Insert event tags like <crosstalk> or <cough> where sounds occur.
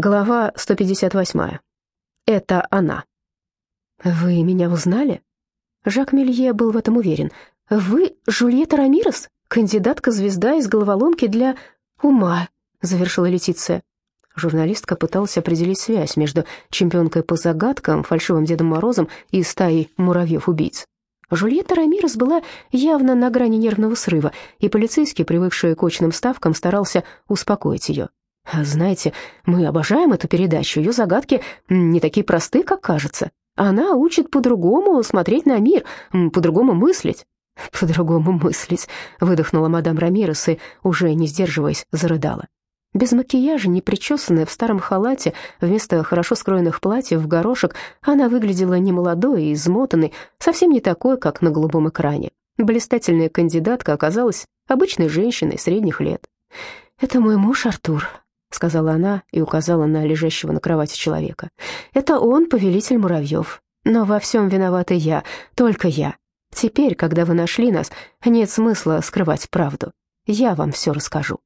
Глава 158. Это она. «Вы меня узнали?» Жак Мелье был в этом уверен. «Вы Жульетта Рамирес, кандидатка-звезда из головоломки для ума», — завершила Летиция. Журналистка пыталась определить связь между чемпионкой по загадкам, фальшивым Дедом Морозом и стаей муравьев-убийц. Жульетта Рамирес была явно на грани нервного срыва, и полицейский, привыкший к очным ставкам, старался успокоить ее. «Знаете, мы обожаем эту передачу, ее загадки не такие просты, как кажется. Она учит по-другому смотреть на мир, по-другому мыслить». <laughs> «По-другому мыслить», — выдохнула мадам Рамирес и, уже не сдерживаясь, зарыдала. Без макияжа, не причесанная, в старом халате, вместо хорошо скроенных платьев в горошек, она выглядела немолодой и измотанной, совсем не такой, как на голубом экране. Блистательная кандидатка оказалась обычной женщиной средних лет. «Это мой муж Артур», — сказала она и указала на лежащего на кровати человека. «Это он, повелитель муравьев. Но во всем виновата я, только я. Теперь, когда вы нашли нас, нет смысла скрывать правду. Я вам все расскажу».